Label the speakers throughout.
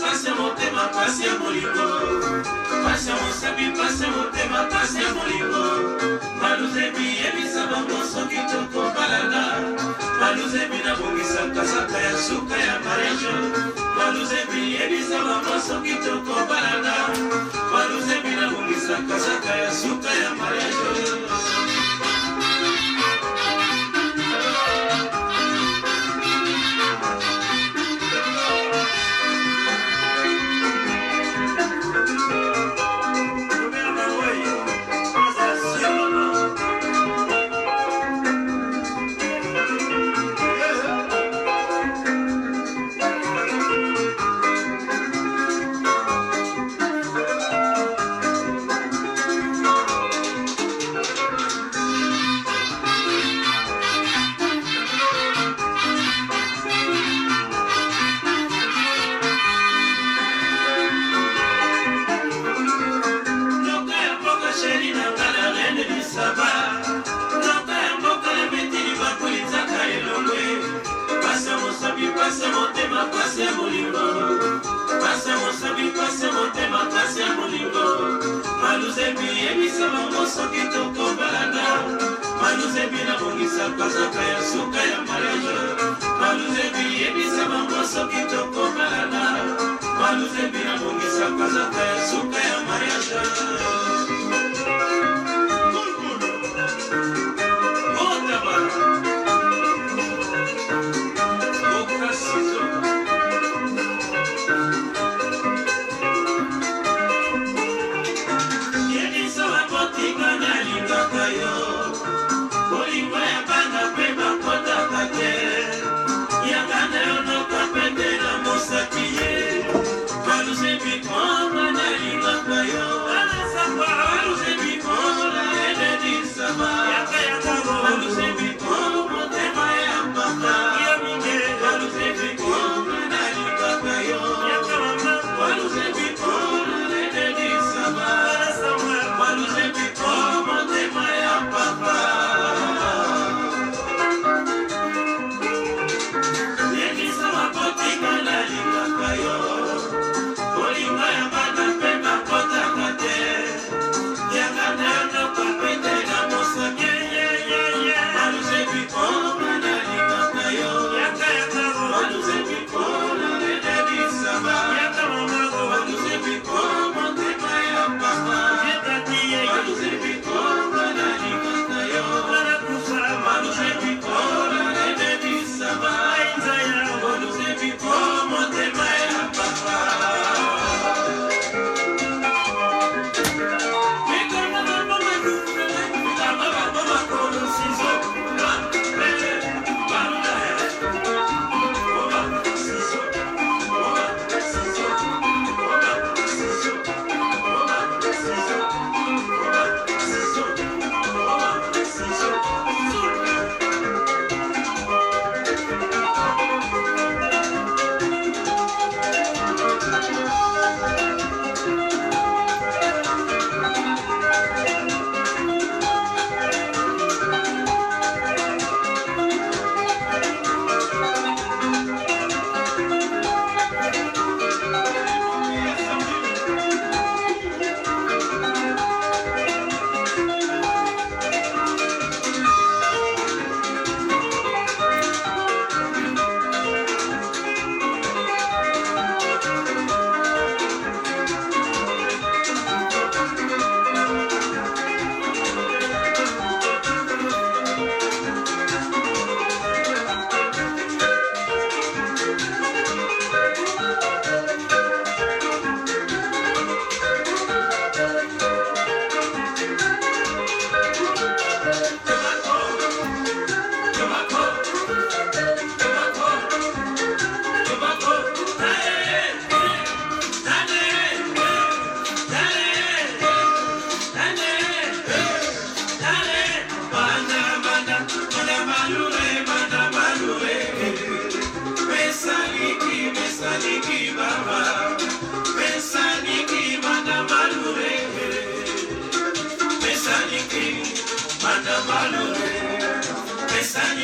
Speaker 1: pasi ya motema pasi ya molingo pasi ya mosapi pasi ya motema pasi ya molingo maluzebi yebisa bango soki tokobalanga maluzebi nabongisaka saka ya suka ya marege maluzebi yebisa bango soki tokobalanga maluzebi nabongisaka saka ya suka ya marege yebisa bango soki tokobalana maluzebi nabongisaka zaka ya suka ya mariage maluzebi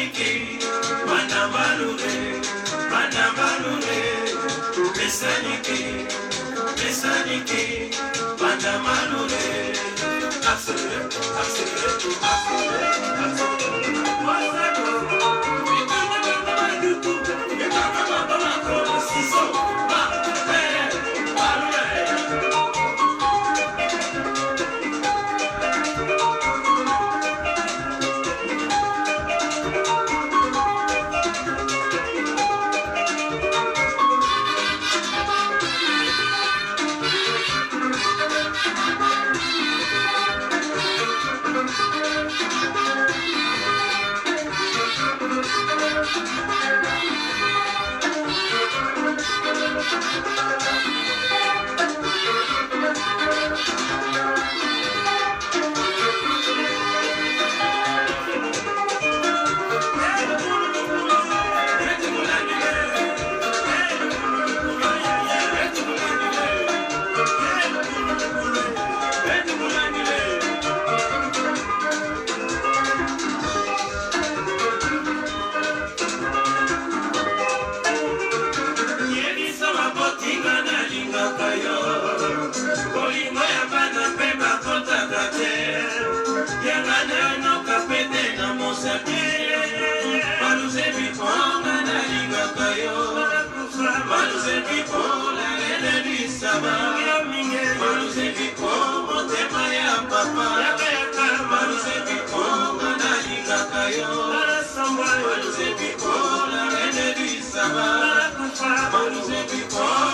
Speaker 1: maliki bana balure bana balure besaniki besaniki bana
Speaker 2: malure absolute absolute absolute absolute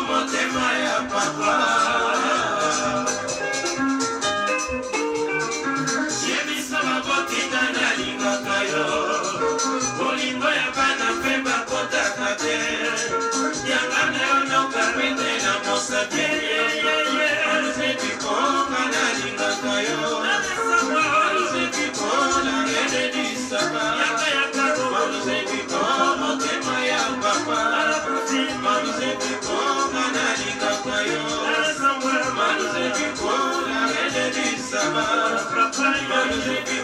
Speaker 1: Motema ya papa بكل مجد السماء مجرب